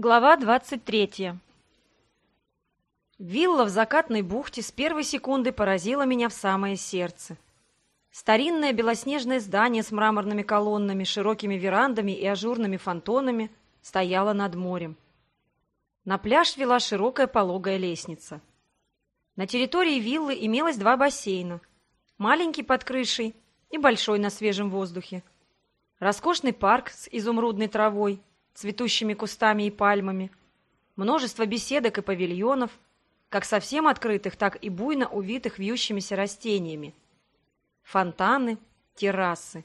Глава 23 Вилла в закатной бухте с первой секунды поразила меня в самое сердце. Старинное белоснежное здание с мраморными колоннами, широкими верандами и ажурными фонтонами стояло над морем. На пляж вела широкая пологая лестница. На территории виллы имелось два бассейна. Маленький под крышей и большой на свежем воздухе. Роскошный парк с изумрудной травой – цветущими кустами и пальмами, множество беседок и павильонов, как совсем открытых, так и буйно увитых вьющимися растениями, фонтаны, террасы.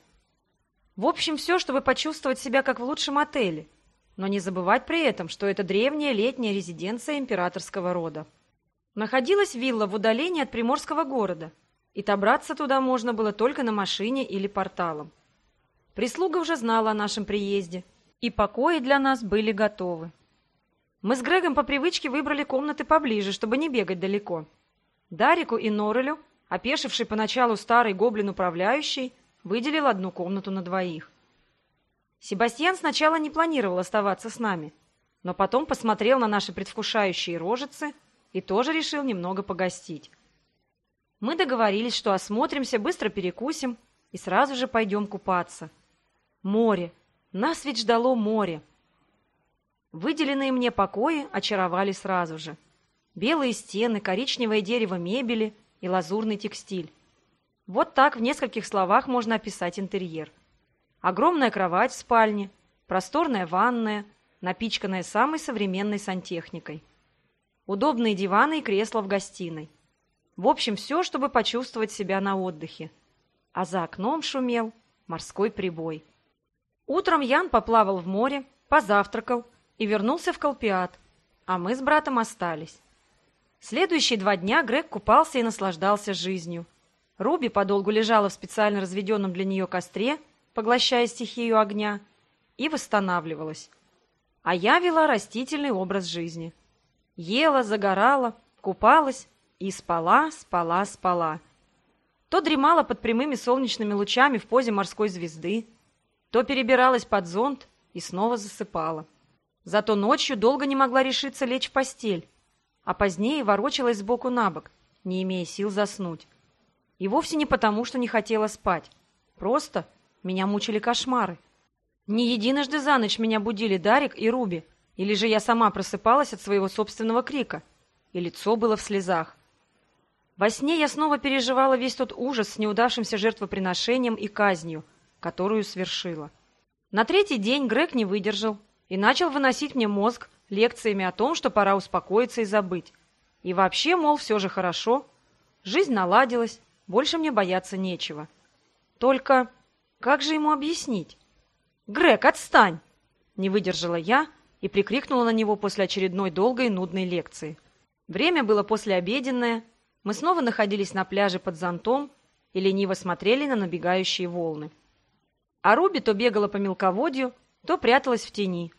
В общем, все, чтобы почувствовать себя как в лучшем отеле, но не забывать при этом, что это древняя летняя резиденция императорского рода. Находилась вилла в удалении от приморского города, и добраться туда можно было только на машине или порталом. Прислуга уже знала о нашем приезде – и покои для нас были готовы. Мы с Грегом по привычке выбрали комнаты поближе, чтобы не бегать далеко. Дарику и Норрелю, опешивший поначалу старый гоблин-управляющий, выделил одну комнату на двоих. Себастьян сначала не планировал оставаться с нами, но потом посмотрел на наши предвкушающие рожицы и тоже решил немного погостить. Мы договорились, что осмотримся, быстро перекусим и сразу же пойдем купаться. Море, нас ведь ждало море. Выделенные мне покои очаровали сразу же. Белые стены, коричневое дерево мебели и лазурный текстиль. Вот так в нескольких словах можно описать интерьер. Огромная кровать в спальне, просторная ванная, напичканная самой современной сантехникой. Удобные диваны и кресла в гостиной. В общем, все, чтобы почувствовать себя на отдыхе. А за окном шумел морской прибой. Утром Ян поплавал в море, позавтракал и вернулся в Колпиат, а мы с братом остались. Следующие два дня Грег купался и наслаждался жизнью. Руби подолгу лежала в специально разведенном для нее костре, поглощая стихию огня, и восстанавливалась. А я вела растительный образ жизни. Ела, загорала, купалась и спала, спала, спала. То дремала под прямыми солнечными лучами в позе морской звезды, то перебиралась под зонт и снова засыпала. Зато ночью долго не могла решиться лечь в постель, а позднее ворочалась сбоку на бок, не имея сил заснуть. И вовсе не потому, что не хотела спать. Просто меня мучили кошмары. Не единожды за ночь меня будили Дарик и Руби, или же я сама просыпалась от своего собственного крика, и лицо было в слезах. Во сне я снова переживала весь тот ужас с неудавшимся жертвоприношением и казнью, которую свершила. На третий день Грег не выдержал и начал выносить мне мозг лекциями о том, что пора успокоиться и забыть. И вообще, мол, все же хорошо. Жизнь наладилась, больше мне бояться нечего. Только как же ему объяснить? «Грег, отстань!» Не выдержала я и прикрикнула на него после очередной долгой и нудной лекции. Время было послеобеденное, мы снова находились на пляже под зонтом и лениво смотрели на набегающие волны. А Руби то бегала по мелководью, то пряталась в тени.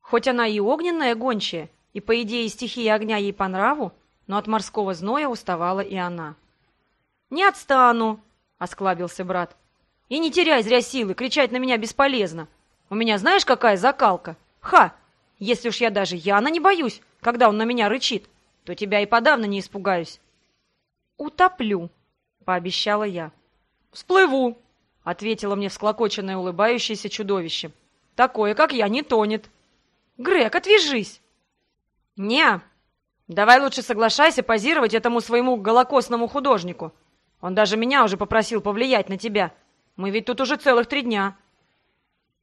Хоть она и огненная гончая, и, по идее, стихия огня ей по нраву, но от морского зноя уставала и она. «Не отстану!» — осклабился брат. «И не теряй зря силы, кричать на меня бесполезно. У меня знаешь, какая закалка? Ха! Если уж я даже Яна не боюсь, когда он на меня рычит, то тебя и подавно не испугаюсь». «Утоплю», — пообещала я. «Всплыву», — ответила мне всклокоченное улыбающееся чудовище. «Такое, как я, не тонет». «Грег, отвяжись!» «Не, давай лучше соглашайся позировать этому своему голокосному художнику. Он даже меня уже попросил повлиять на тебя. Мы ведь тут уже целых три дня».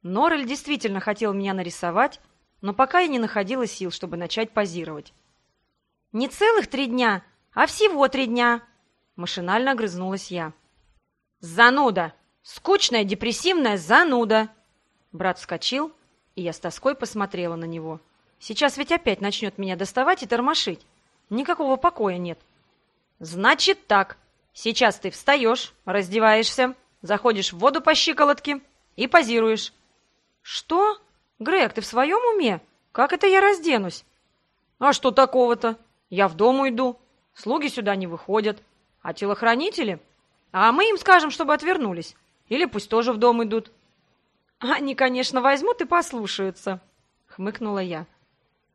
Норрель действительно хотел меня нарисовать, но пока я не находила сил, чтобы начать позировать. «Не целых три дня, а всего три дня!» Машинально огрызнулась я. «Зануда!» Скучная, депрессивная зануда!» Брат вскочил, и я с тоской посмотрела на него. «Сейчас ведь опять начнет меня доставать и тормошить. Никакого покоя нет». «Значит так. Сейчас ты встаешь, раздеваешься, заходишь в воду по щиколотке и позируешь». «Что? Грег, ты в своем уме? Как это я разденусь?» «А что такого-то? Я в дом уйду. Слуги сюда не выходят. А телохранители? А мы им скажем, чтобы отвернулись. Или пусть тоже в дом идут. Они, конечно, возьмут и послушаются, хмыкнула я.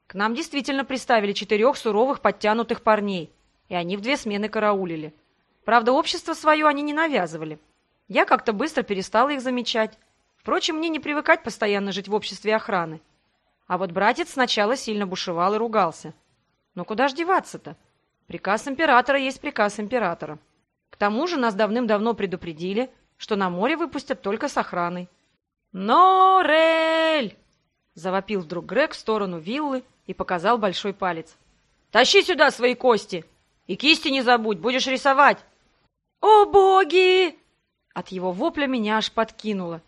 К нам действительно приставили четырех суровых подтянутых парней, и они в две смены караулили. Правда, общество свое они не навязывали. Я как-то быстро перестала их замечать. Впрочем, мне не привыкать постоянно жить в обществе охраны. А вот братец сначала сильно бушевал и ругался. Но куда ж деваться-то? Приказ императора есть приказ императора. К тому же нас давным-давно предупредили, что на море выпустят только с охраной. «Норель!» — завопил вдруг Грег в сторону виллы и показал большой палец. «Тащи сюда свои кости! И кисти не забудь, будешь рисовать!» «О, боги!» От его вопля меня аж подкинуло,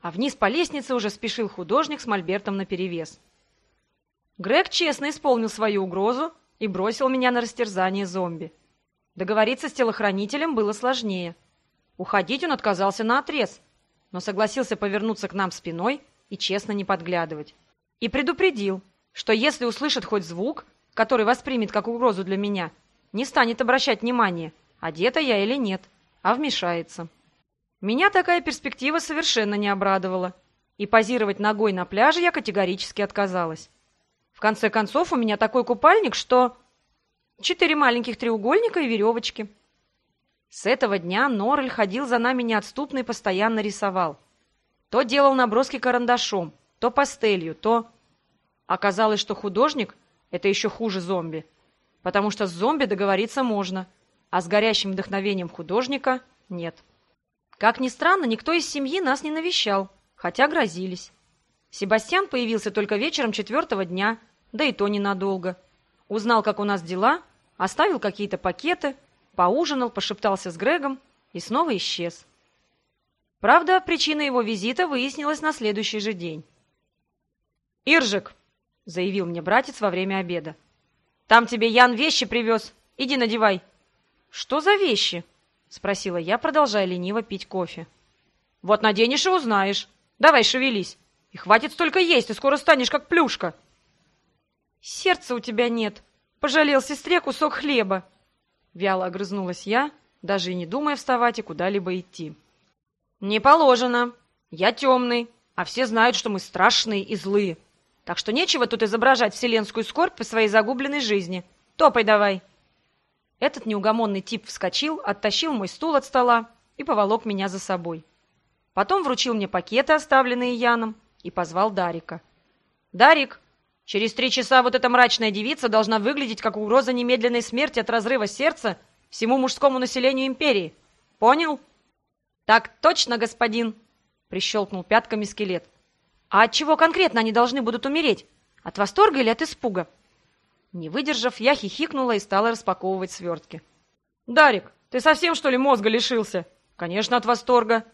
а вниз по лестнице уже спешил художник с мольбертом наперевес. Грег честно исполнил свою угрозу и бросил меня на растерзание зомби. Договориться с телохранителем было сложнее. Уходить он отказался наотрез, но согласился повернуться к нам спиной и честно не подглядывать. И предупредил, что если услышит хоть звук, который воспримет как угрозу для меня, не станет обращать внимания, одета я или нет, а вмешается. Меня такая перспектива совершенно не обрадовала, и позировать ногой на пляже я категорически отказалась. В конце концов, у меня такой купальник, что... Четыре маленьких треугольника и веревочки. С этого дня Норрель ходил за нами неотступно и постоянно рисовал. То делал наброски карандашом, то пастелью, то... Оказалось, что художник — это еще хуже зомби. Потому что с зомби договориться можно, а с горящим вдохновением художника — нет. Как ни странно, никто из семьи нас не навещал, хотя грозились. Себастьян появился только вечером четвертого дня, да и то ненадолго. Узнал, как у нас дела, оставил какие-то пакеты, поужинал, пошептался с Грегом и снова исчез. Правда, причина его визита выяснилась на следующий же день. «Иржик!» — заявил мне братец во время обеда. «Там тебе Ян вещи привез. Иди надевай». «Что за вещи?» — спросила я, продолжая лениво пить кофе. «Вот наденешь и узнаешь. Давай шевелись. И хватит столько есть, ты скоро станешь как плюшка». «Сердца у тебя нет. Пожалел сестре кусок хлеба». Вяло огрызнулась я, даже и не думая вставать и куда-либо идти. «Не положено. Я темный, а все знают, что мы страшные и злые. Так что нечего тут изображать вселенскую скорбь по своей загубленной жизни. Топай давай!» Этот неугомонный тип вскочил, оттащил мой стул от стола и поволок меня за собой. Потом вручил мне пакеты, оставленные Яном, и позвал Дарика. «Дарик, через три часа вот эта мрачная девица должна выглядеть как угроза немедленной смерти от разрыва сердца всему мужскому населению империи. Понял?» «Так точно, господин!» — прищелкнул пятками скелет. А от чего конкретно они должны будут умереть? От восторга или от испуга? Не выдержав, я хихикнула и стала распаковывать свертки. «Дарик, ты совсем, что ли, мозга лишился?» «Конечно, от восторга».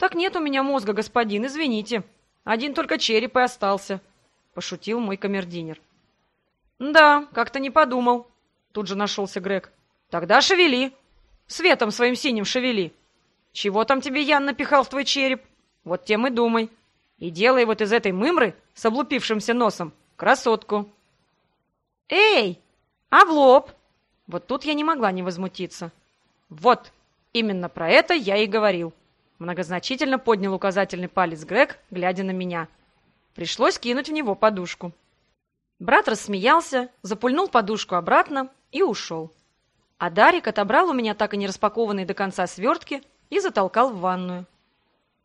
«Так нет у меня мозга, господин, извините. Один только череп и остался», — пошутил мой камердинер. «Да, как-то не подумал», — тут же нашелся Грег. «Тогда шевели. Светом своим синим шевели. Чего там тебе Ян напихал в твой череп? Вот тем и думай» и делай вот из этой мымры с облупившимся носом красотку. «Эй, а в лоб?» Вот тут я не могла не возмутиться. «Вот, именно про это я и говорил». Многозначительно поднял указательный палец Грег, глядя на меня. Пришлось кинуть в него подушку. Брат рассмеялся, запульнул подушку обратно и ушел. А Дарик отобрал у меня так и не распакованные до конца свертки и затолкал в ванную.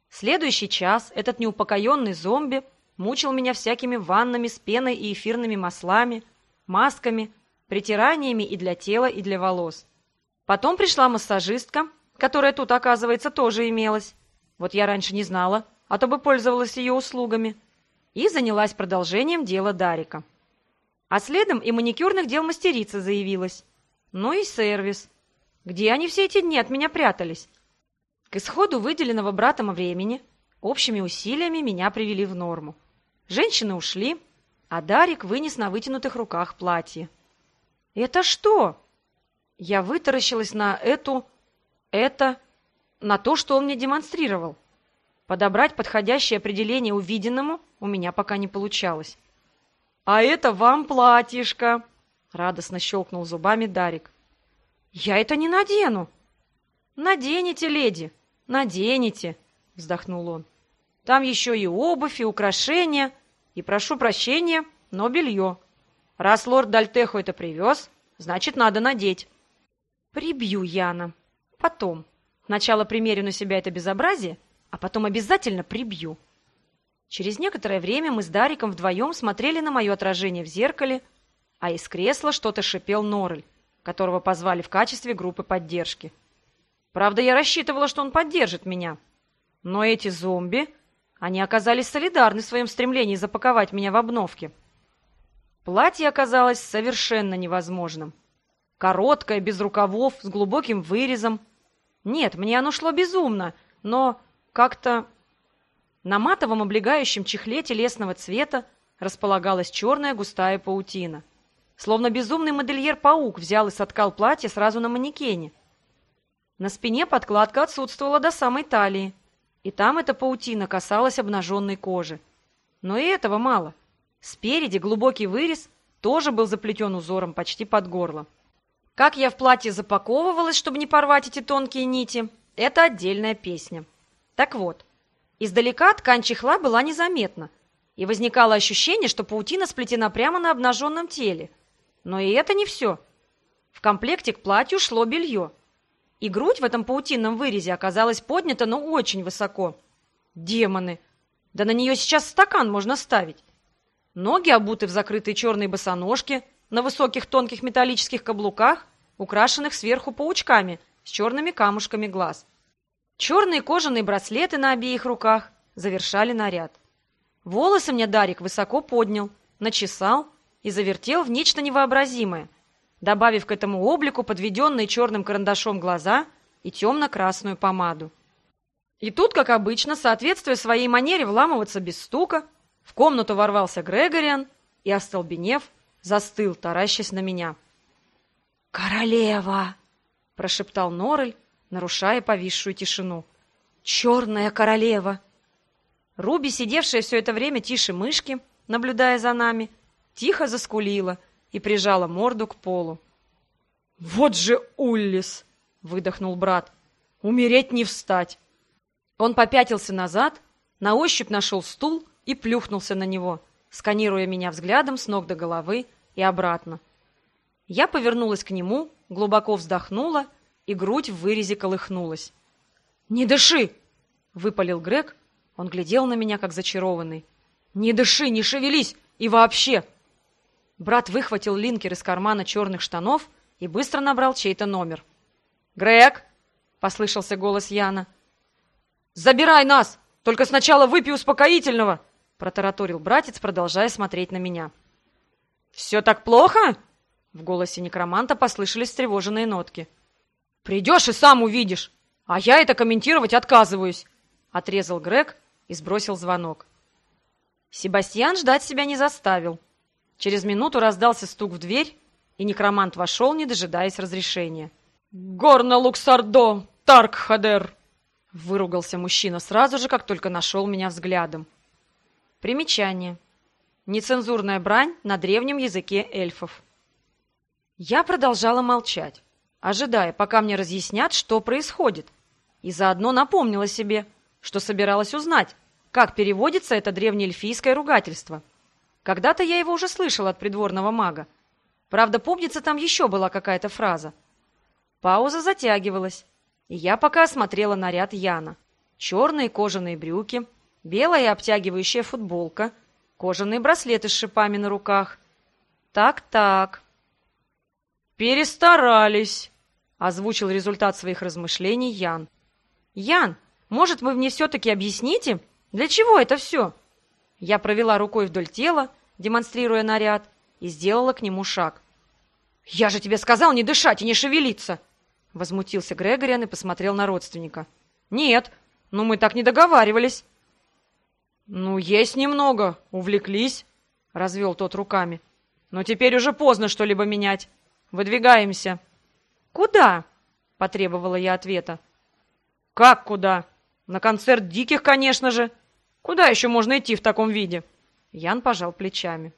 Следующий час этот неупокоенный зомби мучил меня всякими ваннами с пеной и эфирными маслами, масками, притираниями и для тела, и для волос. Потом пришла массажистка, которая тут, оказывается, тоже имелась. Вот я раньше не знала, а то бы пользовалась ее услугами. И занялась продолжением дела Дарика. А следом и маникюрных дел мастерица заявилась. Ну и сервис. Где они все эти дни от меня прятались? К исходу выделенного братом времени общими усилиями меня привели в норму. Женщины ушли, а Дарик вынес на вытянутых руках платье. «Это что?» Я вытаращилась на эту... это... на то, что он мне демонстрировал. Подобрать подходящее определение увиденному у меня пока не получалось. «А это вам платьишко!» — радостно щелкнул зубами Дарик. «Я это не надену!» «Наденете, леди!» «Наденете», — вздохнул он. «Там еще и обувь, и украшения, и, прошу прощения, но белье. Раз лорд Дальтеху это привез, значит, надо надеть. Прибью Яна. Потом. Сначала примерю на себя это безобразие, а потом обязательно прибью. Через некоторое время мы с Дариком вдвоем смотрели на мое отражение в зеркале, а из кресла что-то шипел Норрель, которого позвали в качестве группы поддержки. Правда, я рассчитывала, что он поддержит меня. Но эти зомби, они оказались солидарны в своем стремлении запаковать меня в обновки. Платье оказалось совершенно невозможным. Короткое, без рукавов, с глубоким вырезом. Нет, мне оно шло безумно, но как-то... На матовом облегающем чехле телесного цвета располагалась черная густая паутина. Словно безумный модельер-паук взял и соткал платье сразу на манекене. На спине подкладка отсутствовала до самой талии, и там эта паутина касалась обнаженной кожи. Но и этого мало. Спереди глубокий вырез тоже был заплетен узором почти под горло. Как я в платье запаковывалась, чтобы не порвать эти тонкие нити, это отдельная песня. Так вот, издалека ткань чехла была незаметна, и возникало ощущение, что паутина сплетена прямо на обнаженном теле. Но и это не все. В комплекте к платью шло белье. И грудь в этом паутинном вырезе оказалась поднята, но очень высоко. Демоны! Да на нее сейчас стакан можно ставить. Ноги обуты в закрытые черные босоножки, на высоких тонких металлических каблуках, украшенных сверху паучками с черными камушками глаз. Черные кожаные браслеты на обеих руках завершали наряд. Волосы мне Дарик высоко поднял, начесал и завертел в нечто невообразимое, добавив к этому облику подведенные черным карандашом глаза и темно-красную помаду. И тут, как обычно, соответствуя своей манере вламываться без стука, в комнату ворвался Грегориан и, остолбенев, застыл, таращась на меня. «Королева!» — прошептал Норрель, нарушая повисшую тишину. «Черная королева!» Руби, сидевшая все это время тише мышки, наблюдая за нами, тихо заскулила и прижала морду к полу. «Вот же Уллис!» — выдохнул брат. «Умереть не встать!» Он попятился назад, на ощупь нашел стул и плюхнулся на него, сканируя меня взглядом с ног до головы и обратно. Я повернулась к нему, глубоко вздохнула, и грудь в вырезе колыхнулась. «Не дыши!» — выпалил Грег. Он глядел на меня, как зачарованный. «Не дыши, не шевелись! И вообще!» Брат выхватил линкер из кармана черных штанов и быстро набрал чей-то номер. «Грег!» — послышался голос Яна. «Забирай нас! Только сначала выпей успокоительного!» протараторил братец, продолжая смотреть на меня. «Все так плохо?» В голосе некроманта послышались встревоженные нотки. «Придешь и сам увидишь, а я это комментировать отказываюсь», отрезал Грег и сбросил звонок. Себастьян ждать себя не заставил. Через минуту раздался стук в дверь, и некромант вошел, не дожидаясь разрешения. «Горно Луксардо, Таркхадер!» Выругался мужчина сразу же, как только нашел меня взглядом. Примечание. Нецензурная брань на древнем языке эльфов. Я продолжала молчать, ожидая, пока мне разъяснят, что происходит, и заодно напомнила себе, что собиралась узнать, как переводится это древнеэльфийское ругательство. Когда-то я его уже слышала от придворного мага. Правда, помнится, там еще была какая-то фраза. Пауза затягивалась, и я пока осмотрела наряд Яна. Черные кожаные брюки — белая обтягивающая футболка, кожаные браслеты с шипами на руках. Так-так. Перестарались, озвучил результат своих размышлений Ян. Ян, может, вы мне все-таки объясните, для чего это все? Я провела рукой вдоль тела, демонстрируя наряд, и сделала к нему шаг. «Я же тебе сказал не дышать и не шевелиться!» Возмутился Грегориан и посмотрел на родственника. «Нет, ну мы так не договаривались!» «Ну, есть немного. Увлеклись», — развел тот руками. «Но теперь уже поздно что-либо менять. Выдвигаемся». «Куда?» — потребовала я ответа. «Как куда? На концерт диких, конечно же. Куда еще можно идти в таком виде?» Ян пожал плечами.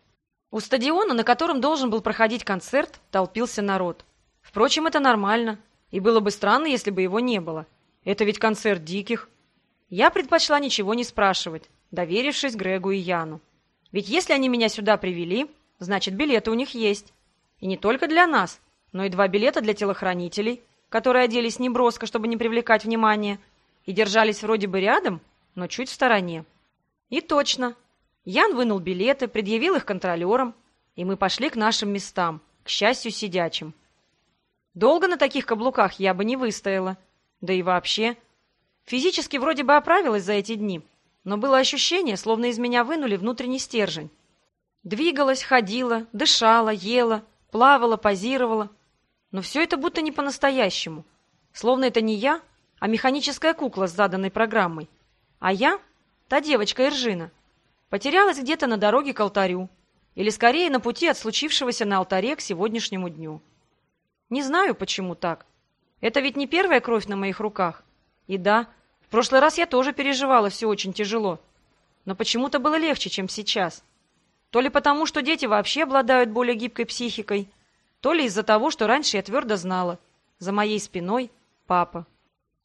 У стадиона, на котором должен был проходить концерт, толпился народ. Впрочем, это нормально, и было бы странно, если бы его не было. Это ведь концерт диких. Я предпочла ничего не спрашивать доверившись Грегу и Яну. Ведь если они меня сюда привели, значит, билеты у них есть. И не только для нас, но и два билета для телохранителей, которые оделись неброско, чтобы не привлекать внимания, и держались вроде бы рядом, но чуть в стороне. И точно. Ян вынул билеты, предъявил их контролерам, и мы пошли к нашим местам, к счастью, сидячим. Долго на таких каблуках я бы не выстояла. Да и вообще. Физически вроде бы оправилась за эти дни, но было ощущение, словно из меня вынули внутренний стержень. Двигалась, ходила, дышала, ела, плавала, позировала. Но все это будто не по-настоящему. Словно это не я, а механическая кукла с заданной программой. А я, та девочка Иржина, потерялась где-то на дороге к алтарю, или скорее на пути от случившегося на алтаре к сегодняшнему дню. Не знаю, почему так. Это ведь не первая кровь на моих руках. И да, в прошлый раз я тоже переживала все очень тяжело. Но почему-то было легче, чем сейчас. То ли потому, что дети вообще обладают более гибкой психикой, то ли из-за того, что раньше я твердо знала. За моей спиной папа.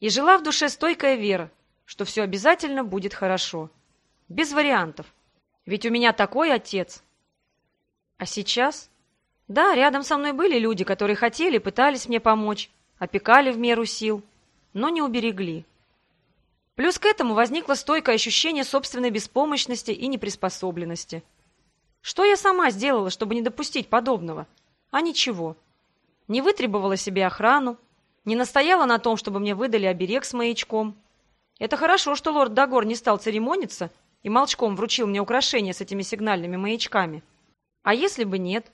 И жила в душе стойкая вера, что все обязательно будет хорошо. Без вариантов. Ведь у меня такой отец, а сейчас? Да, рядом со мной были люди, которые хотели, пытались мне помочь, опекали в меру сил, но не уберегли. Плюс к этому возникло стойкое ощущение собственной беспомощности и неприспособленности. Что я сама сделала, чтобы не допустить подобного? А ничего. Не вытребовала себе охрану, не настояла на том, чтобы мне выдали оберег с маячком. Это хорошо, что лорд Дагор не стал церемониться и молчком вручил мне украшение с этими сигнальными маячками. А если бы нет?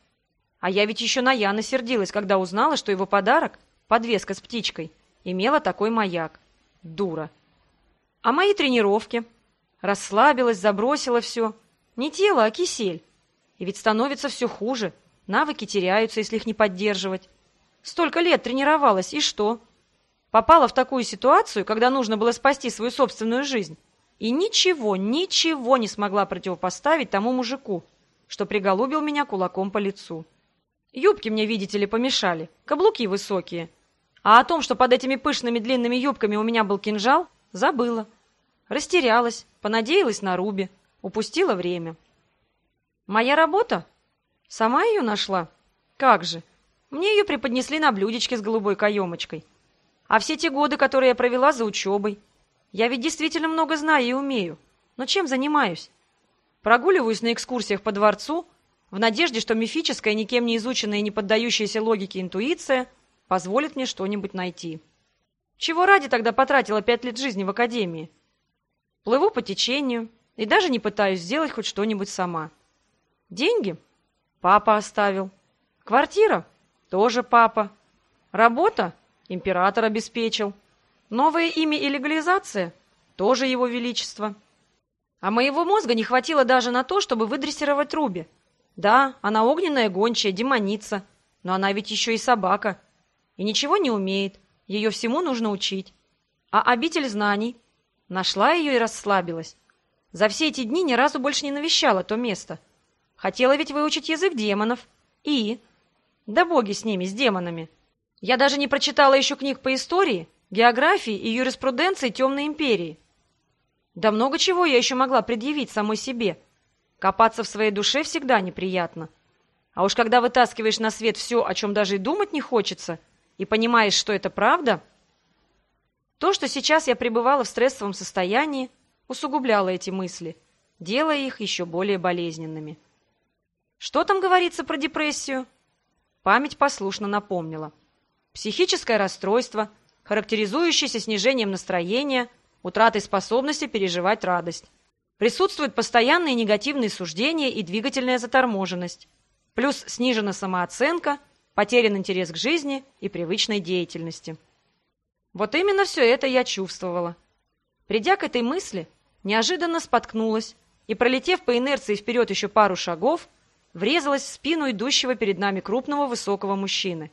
А я ведь еще на Яна сердилась, когда узнала, что его подарок, подвеска с птичкой, имела такой маяк. Дура. А мои тренировки? Расслабилась, забросила все. Не тело, а кисель. И ведь становится все хуже. Навыки теряются, если их не поддерживать. Столько лет тренировалась, и что? Попала в такую ситуацию, когда нужно было спасти свою собственную жизнь. И ничего, ничего не смогла противопоставить тому мужику, что приголубил меня кулаком по лицу. Юбки мне, видите ли, помешали, каблуки высокие. А о том, что под этими пышными длинными юбками у меня был кинжал, забыла. Растерялась, понадеялась на Руби, упустила время. Моя работа? Сама ее нашла? Как же? Мне ее преподнесли на блюдечке с голубой каемочкой. А все те годы, которые я провела за учебой, я ведь действительно много знаю и умею. Но чем занимаюсь? Прогуливаюсь на экскурсиях по дворцу в надежде, что мифическая, никем не изученная и не поддающаяся логике интуиция позволит мне что-нибудь найти. Чего ради тогда потратила пять лет жизни в академии? Плыву по течению и даже не пытаюсь сделать хоть что-нибудь сама. Деньги? Папа оставил. Квартира? Тоже папа. Работа? Император обеспечил. Новое имя и легализация? Тоже его величество. А моего мозга не хватило даже на то, чтобы выдрессировать Руби. Да, она огненная гончая, демоница, но она ведь еще и собака. И ничего не умеет, ее всему нужно учить. А обитель знаний? Нашла ее и расслабилась. За все эти дни ни разу больше не навещала то место. Хотела ведь выучить язык демонов. И... Да боги с ними, с демонами. Я даже не прочитала еще книг по истории, географии и юриспруденции Темной Империи. Да много чего я еще могла предъявить самой себе. Копаться в своей душе всегда неприятно. А уж когда вытаскиваешь на свет все, о чем даже и думать не хочется, и понимаешь, что это правда, то, что сейчас я пребывала в стрессовом состоянии, усугубляло эти мысли, делая их еще более болезненными. Что там говорится про депрессию? Память послушно напомнила. Психическое расстройство, характеризующееся снижением настроения – утратой способности переживать радость. Присутствуют постоянные негативные суждения и двигательная заторможенность. Плюс снижена самооценка, потерян интерес к жизни и привычной деятельности. Вот именно все это я чувствовала. Придя к этой мысли, неожиданно споткнулась и, пролетев по инерции вперед еще пару шагов, врезалась в спину идущего перед нами крупного высокого мужчины.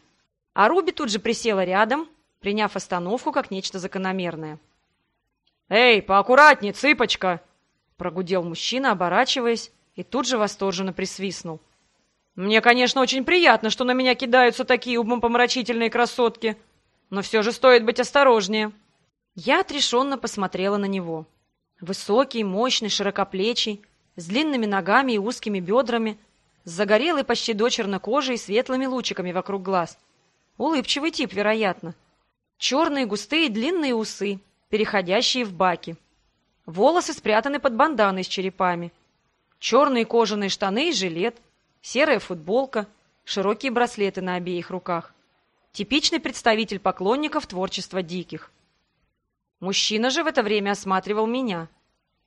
А Руби тут же присела рядом, приняв остановку как нечто закономерное. «Эй, поаккуратнее, цыпочка!» Прогудел мужчина, оборачиваясь, и тут же восторженно присвистнул. «Мне, конечно, очень приятно, что на меня кидаются такие умопомрачительные красотки, но все же стоит быть осторожнее». Я отрешенно посмотрела на него. Высокий, мощный, широкоплечий, с длинными ногами и узкими бедрами, с загорелой почти дочерно кожей и светлыми лучиками вокруг глаз. Улыбчивый тип, вероятно. Черные густые длинные усы, переходящие в баки. Волосы спрятаны под банданой с черепами. Черные кожаные штаны и жилет, серая футболка, широкие браслеты на обеих руках. Типичный представитель поклонников творчества диких. Мужчина же в это время осматривал меня.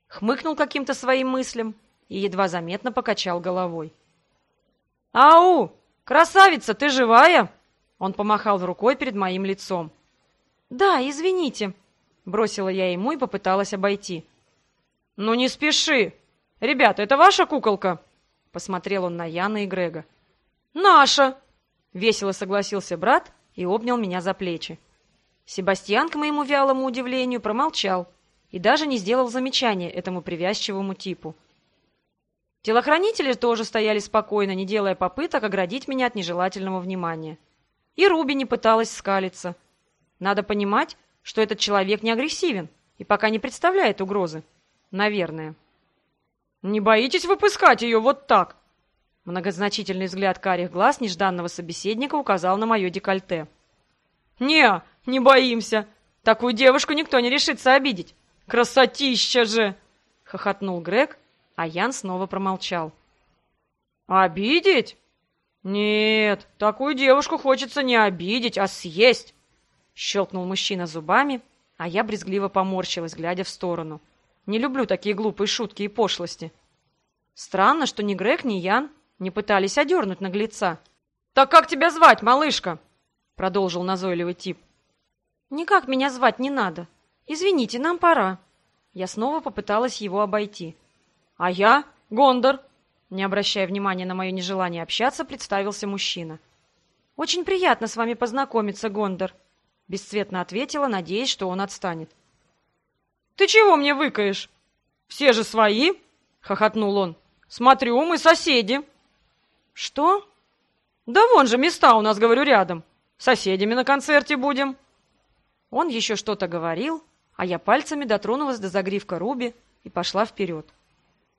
Хмыкнул каким-то своим мыслям и едва заметно покачал головой. «Ау! Красавица, ты живая?» Он помахал рукой перед моим лицом. «Да, извините», — бросила я ему и попыталась обойти. «Ну не спеши! Ребята, это ваша куколка?» Посмотрел он на Яна и Грега. «Наша!» — весело согласился брат и обнял меня за плечи. Себастьян, к моему вялому удивлению, промолчал и даже не сделал замечания этому привязчивому типу. Телохранители тоже стояли спокойно, не делая попыток оградить меня от нежелательного внимания. И Руби не пыталась скалиться. Надо понимать, что этот человек не агрессивен и пока не представляет угрозы. Наверное. «Не боитесь выпускать ее вот так?» Многозначительный взгляд карих глаз нежданного собеседника указал на мое декольте. «Не, не боимся. Такую девушку никто не решится обидеть. Красотища же!» — хохотнул Грег, а Ян снова промолчал. «Обидеть? Нет, такую девушку хочется не обидеть, а съесть!» Щелкнул мужчина зубами, а я брезгливо поморщилась, глядя в сторону. Не люблю такие глупые шутки и пошлости. Странно, что ни Грег, ни Ян не пытались одернуть наглеца. «Так как тебя звать, малышка?» Продолжил назойливый тип. «Никак меня звать не надо. Извините, нам пора». Я снова попыталась его обойти. «А я Гондор!» Не обращая внимания на мое нежелание общаться, представился мужчина. «Очень приятно с вами познакомиться, Гондор», — бесцветно ответила, надеясь, что он отстанет. «Ты чего мне выкаешь? Все же свои!» — хохотнул он. «Смотрю, мы соседи». «Что?» «Да вон же места у нас, говорю, рядом. Соседями на концерте будем». Он еще что-то говорил, а я пальцами дотронулась до загривка Руби и пошла вперед.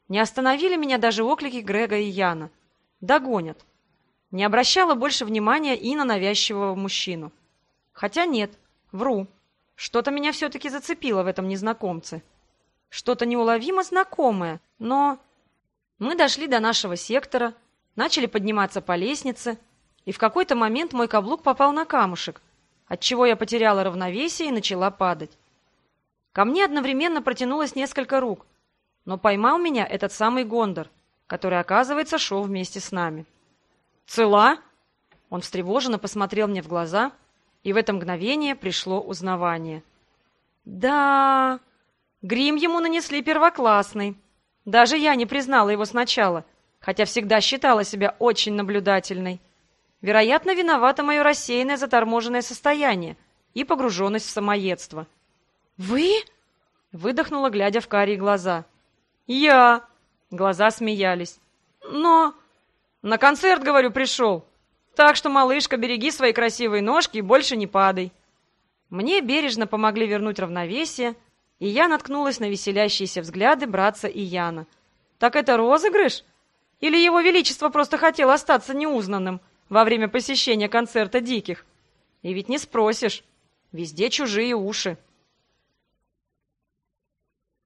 Не остановили меня даже оклики Грега и Яна. Догонят. Не обращала больше внимания и на навязчивого мужчину. Хотя нет, вру. Что-то меня все-таки зацепило в этом незнакомце. Что-то неуловимо знакомое, но... Мы дошли до нашего сектора, начали подниматься по лестнице, и в какой-то момент мой каблук попал на камушек, отчего я потеряла равновесие и начала падать. Ко мне одновременно протянулось несколько рук, но поймал меня этот самый Гондор, который, оказывается, шел вместе с нами. «Цела?» Он встревоженно посмотрел мне в глаза, и в это мгновение пришло узнавание. «Да...» Грим ему нанесли первоклассный. Даже я не признала его сначала, хотя всегда считала себя очень наблюдательной. Вероятно, виновато мое рассеянное заторможенное состояние и погруженность в самоедство. «Вы?» — выдохнула, глядя в карие глаза. «Я!» — глаза смеялись. «Но...» «На концерт, говорю, пришел. Так что, малышка, береги свои красивые ножки и больше не падай». Мне бережно помогли вернуть равновесие, и я наткнулась на веселящиеся взгляды братца и Яна. «Так это розыгрыш? Или его величество просто хотел остаться неузнанным во время посещения концерта диких? И ведь не спросишь. Везде чужие уши».